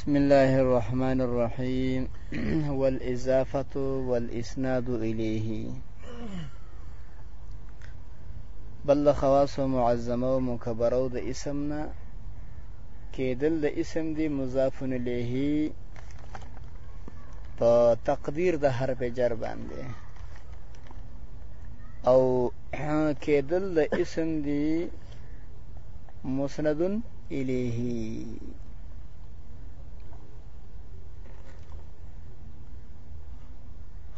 بسم الله الرحمن الرحيم والإضافة والإسناد إليه بل خواص معظمه او مکبره او د اسم نه کېدل د اسم دی مضاف الیه په تقدیر د حرف جر باندې او کېدل د اسم دی مسند الیه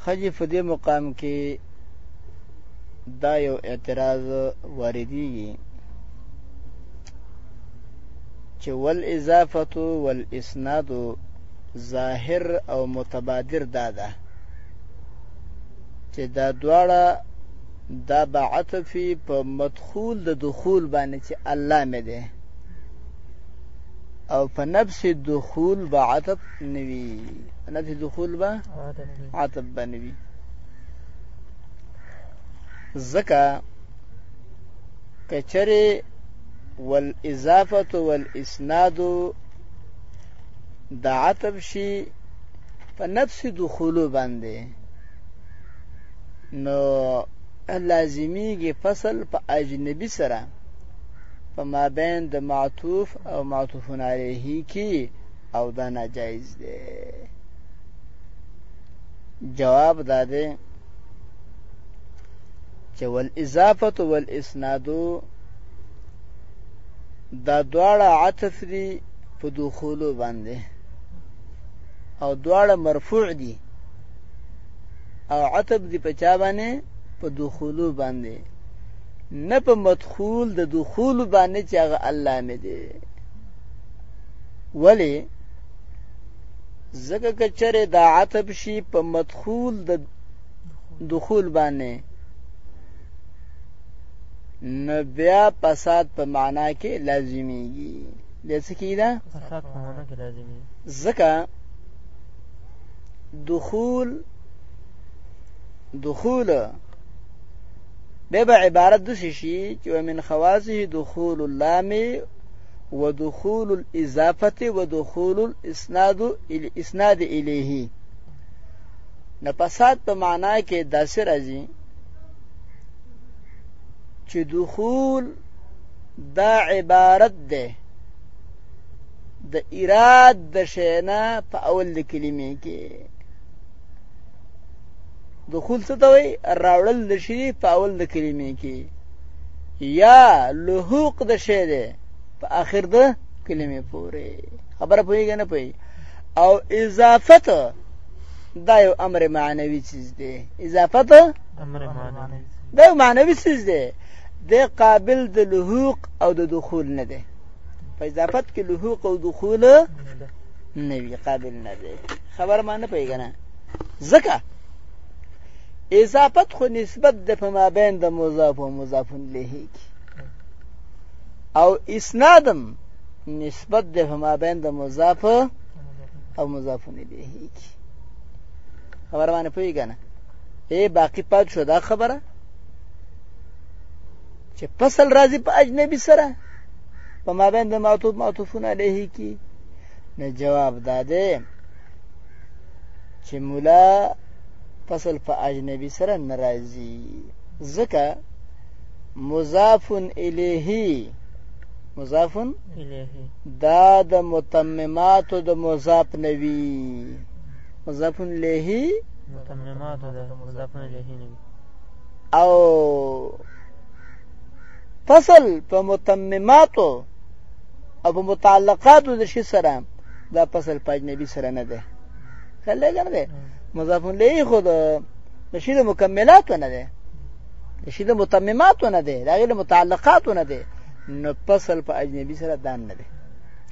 خجی په دې مقام کې دا یو اعتراض واردېږي چې والاضافه والاسناد ظاهر او متبادر دا ده چې دا دواړه دا بعث فی په دخول د دخول باندې چې الله مې دی او په نفس دخول به عتب نوي په نفس دخول به عتب به نوي ځکه کچرې والاضافه والاسناد د عتب شي په نفس دخول باندې نو لازمیږي فصل په اجنبي سره په مابین د معطوف او معطوف علیه کې او دا ناجایز دی جواب دا دی چې ول اضافه ول اسناد دا دواړه عطف دي په دخولو باندې او دواړه مرفوع دي او عتب دی په چا باندې په دخولو باندې نه په مدخول د دخول باندې چې هغه الله مې دی ولی زکه کچره دا عتب شي په مدخول د دخول باندې نو بیا فساد په معنا کې لازمیږي د څه کیدا فساد په معنا کې لازمي ځکه دخول دخول به به عبارت د شي چې من خواصه دخول اللام ودخول الاضافه ودخول الاسناد الاسناد الیه نه فساد په معنا کې داسې راځي چې دخول دا عبارت ده د ایراد د شینا په اول د کلمې کې دخول څه ته وایي راوړل د شي په اول د کلمې کې یا لحوق د شی دی په آخر د کلمې پورې خبره پوهېږي نه پوهېږي او اضافت دا یو امر معنوي چیز دی اضافت امر معنوي دا یو معنوي چیز دی د قابل د لحوق او د دخول نه دی په اضافت کې لحوق او دخول نه وي قابل نه دی خبر ما نه پوهېږي که نه ځکه اضافت خو نسبت د په مابین د مضاف او مضاف الیه کې او اسنادم نسبت د په مابین د مضاف او مضاف الیه کې خبر باندې پوهېږي که نه ای باقي پات شو دا خبره چې فصل راځي په اجنبي سره په مابین د معطوف معطوفون علیه کې نه جواب داده چې مولا فصل په اجنبي سره ناراضي ځکه مضاف الیه مضاف الیه دا د متممات د مضاف نوی مضاف الیه متممات د مضاف الیه نوی او فصل په متمماتو او په متعلقاتو د شي سره دا فصل په اجنبي سره نه دی کله کنه دی مضاف الیه خو د شي د مکملاتو نه دی د شي د متمماتو نه دی دا غیر متعلقاتو نه دی نو فصل په اجنبي سره دان نه دی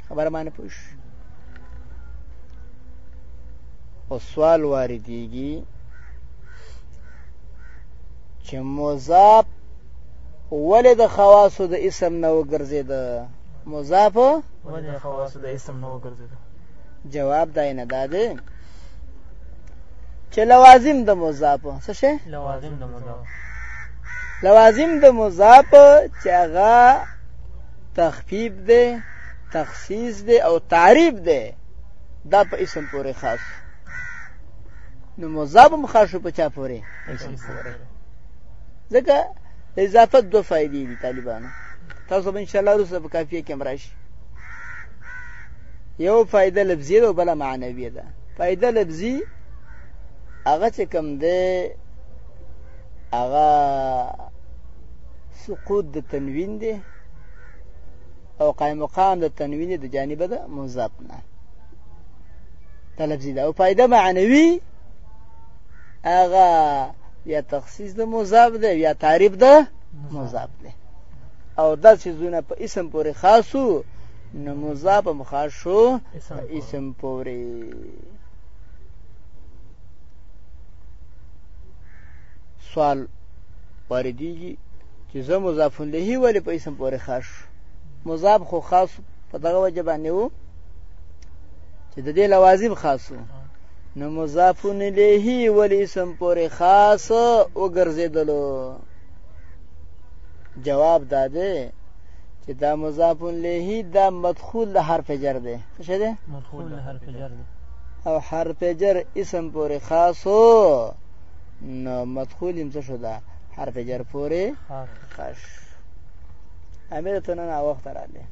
خبره باندې پوښ او سوال واردېږي چې مضاف ولې د خواصو د اسم نه وګرځیده مضاف ولې د خواصو د اسم نه وګرځیده جواب دای نه داده چې لوازم د مضاف څه شي لوازم د مضاف لوازم د مضاف چې هغه تخفیف دی تخصیص دی او تعریف دی دا په اسم پورې خاص نو مضاف هم خاص شو په چا پورې ځکه د اضافت دوه فائدې دي طالبانو تاسو به ان شاء الله وروسته په کافیه کې هم راشي یو فائدہ لفظی ده او بل معنوی ده فائدہ لفظی هغه چې کوم ده هغه سقوط د تنوین ده او قائم مقام د تنوین د جانب ده مضاف نه دا لفظي ده او فایده معنوي هغه یا تخصیص د مضاف ده یا تعریف ده مضاف ده او دا سیزونه په اسم پورې خاصو نو مضاف هم خاص شو اسم پورې سوال واردېږي چې زه مضاف الیه ولې په اسم پورې خاص شو مضاف خو خاص په دغه وجه باندې وو چې د دې لوازم خاصو نو مضاف الیه ول اسم پورې خاص او ګرځیدلو جواب دا دی چې دا مضاف الیه دا مدخول له حرف جر دی څه دی مدخول له حرف جر دی او حرف جر اسم پورې خاص نو مدخول هم څه شو دا حرف جر پورې خاص امیر ته نن وخت راغلی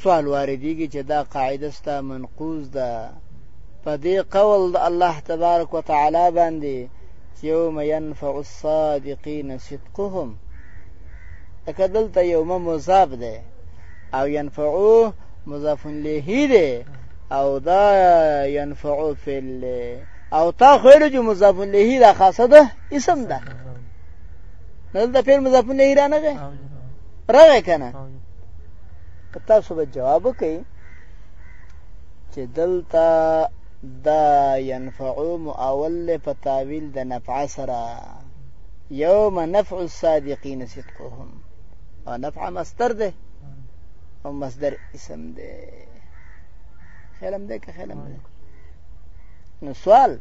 سوال واردېږي چې دا قاعده ستا منقوز ده په دې قول د الله تبارک وتعالی باندې چې یوم ينفع الصادقین صدقهم لکه دلته یوم مضاف ده او ينفعو مضاف الیه ده او دا ينفعو فی او تا خو ویلو چې مضاف الیه دا خاصه ده اسم ده نو دا فعل مضاف نه ایرا نه غي راغی کنه تاسو به جواب وکړئ چې دلته دا ينفع مؤول په تاویل د نفع سره يوم نفع الصادقين صدقهم او نفع مصدر ده او مصدر اسم ده خیلم ده که خیلم ده نو سوال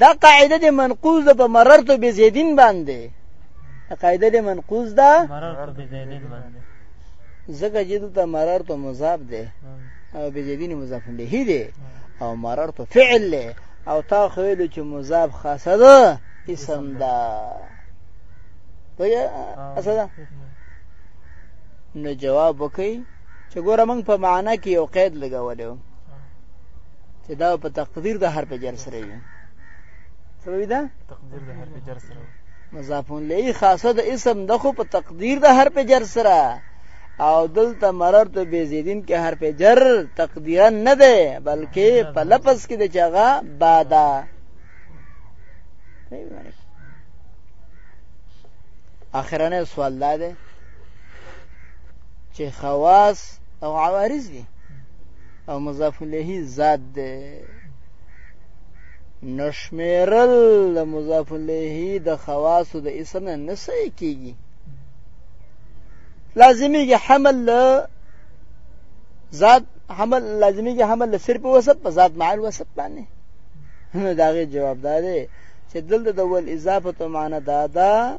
دا قاعده د منقوز ده په مررت بزیدین باندې قاعده د منقوز ده مررت بزیدین باندې زګه جدو ته مررت مضاف ده او بزیدین مضاف له دی او مررت فعل له او تا خویل چې مضاف خاصه ده اسم ده پوهه اسدا نو جواب وکي چې ګوره موږ په معنا کې یو قید لګولو چې دا په تقدیر د حرف جر سره وي څه وي دا تقدیر د حرف جر سره مضاف الیه خاصه د اسم د خو په تقدیر د حرف جر سره او دلته مررت به زیدین کې حرف جر تقدیرا نه ده بلکې په لفظ کې د چاغه بادا اخرنه سوال دا ده چې خواص او عوارض دي او مضاف الیه ذات دی نشمیرل د مضاف الیه د خواص د اسم نه نسې کیږي لازمي حمل له ذات حمل لازمي حمل له صرف وسط په ذات مع الوسط باندې نو داغه جواب دا دی چې دلته د ول اضافه معنا دا ده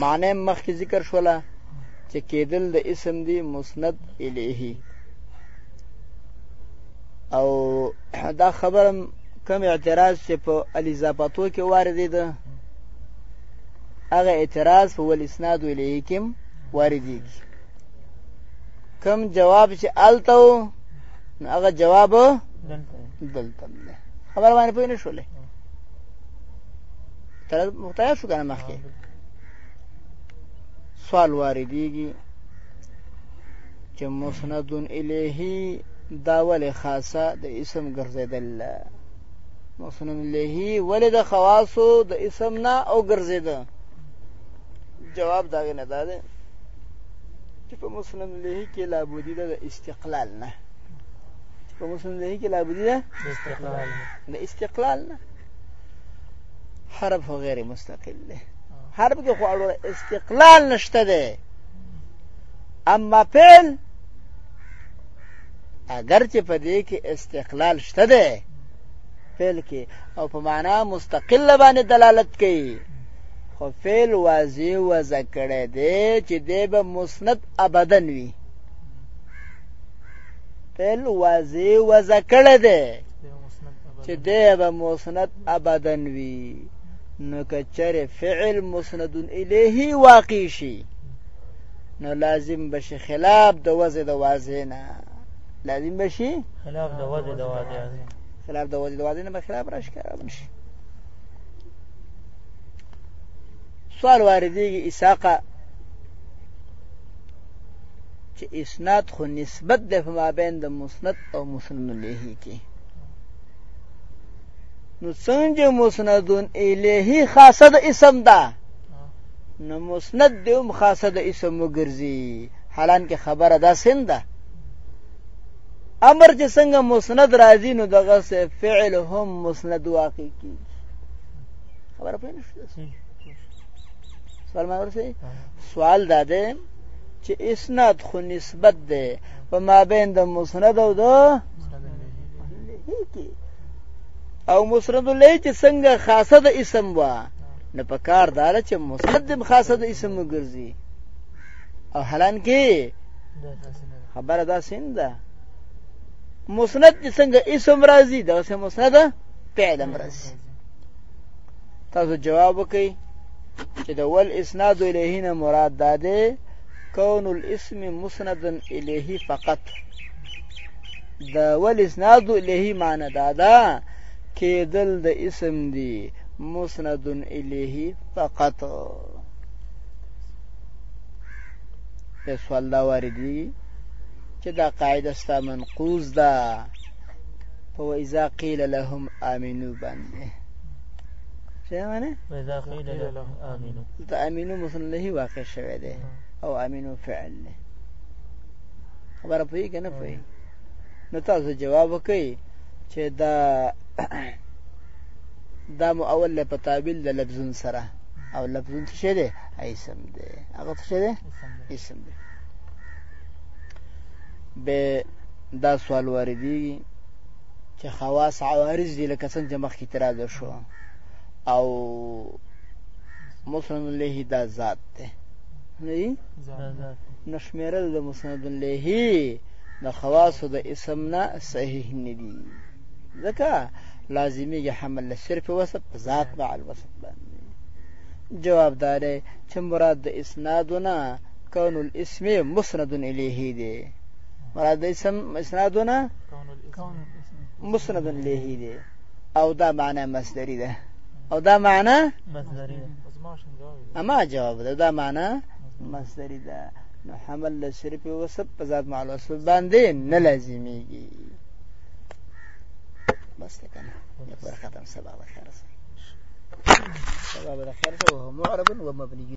معنی هم مخکې ذکر شوله چې کېدل د اسم دی مسند الیه او دا خبرم کم اعتراض چې په الیزاپاتو کې واردېده هغه اعتراض په والاسناد الیه کې هم واردېږي کم جواب چې هلته و نو هغه جواب دلته دی خبره باندې پوه نه شولې تر مختار شو کنه مخکې سوال واردېږي چې مسند الیه دا ولې خاصه د اسم ګرځېدل مسند الیه ولې د خواصو د اسم نه او ګرځېده جواب دا نه ده چې په مسند الیه کې لابودی د استقلال نه په مسند الیه کې لابودی د استقلال نه د استقلال نه حرف خو غیر مستقل دی حرف کې خو اړوره استقلال نشته دی اما فعل اگر چې په دې کې استقلال شته دی فعل کې او په معنا مستقل باندې دلالت کوي خو فعل واضح وضع کړی دی چې دی به مسند ابدا وي فعل واضح وضع کړی دی چې دی به مسند ابدا وي نو که چېرې فعل مسند الیه واقع شي نو لازم به شي خلاف د وضع د واضح نه لازم به شي خلاف د وضع د واضح خلاف د وضع د واضح نه به خلاف را ښکاره شي سوال واردېږي اساقه چې اسناد خو نسبت د په مابین د مسند او مسلم الیه کې نو څنګه مسندون الیه خاصه د اسم ده نو مسند د هم خاصه د اسم وګرځي حالان کې خبره دا سن ده امر چې څنګه مسند راځي نو دغه فعل هم مسند واقع کیږي خبره پوه نه شو سوال مې ورسې سوال دا دی چې اسناد خو نسبت دی په مابین د مسند او د او مسند له چې څنګه خاصه د اسم وا نه په کار دار چې مسند خاصه د اسم وګرځي او حالان کې خبره دا سینده مسند چې څنګه اسم راځي دا سه مسند فعل راځي تاسو جواب وکئ چې د ول اسناد الیه نه مراد دا دی کون الاسم مسندا الیه فقط د ول اسناد الیه معنی دا ده کېدل د اسم دی مسند الیه فقط په سوال دا وردی چې دا قاعده ستا منقوز ده فواذا قيل لهم امنوا باندې شي معنی اذا قيل له امنو ته امنو مثلا له واقع شوه دی او امنو فعل نه خبره پوي کنه پوي نو تاسو جواب وکئ چې دا دا مو اول په تعبیل د لفظون سره او لفظون څه شي دی اسم دی هغه څه شي دی اسم دی به دا سوال واردېږي چې خواص عوارض دي لکه څنګه چې مخکې اعتراض شو او مسند له دا ذات ده نه نو شمیرل د مسند له د خواص د اسم نه صحیح نه دي ځکه لازمي حمل له صرف وصف ذات مع الوصف باندې جواب دار چې مراد د اسنادونه کون الاسم مسند الیه دی مراد د اسم اسنادونه مسند له دی او دا معنا مصدری ده او دا معنا مصدری ده اما جواب ده دا معنا مصدری ده نو حمل له صرف وسب په ذات معلوم اسباب باندې نه لازمیږي بس کنه یو ختم سبا بخیر سبا بخیر وهو معرب ومبني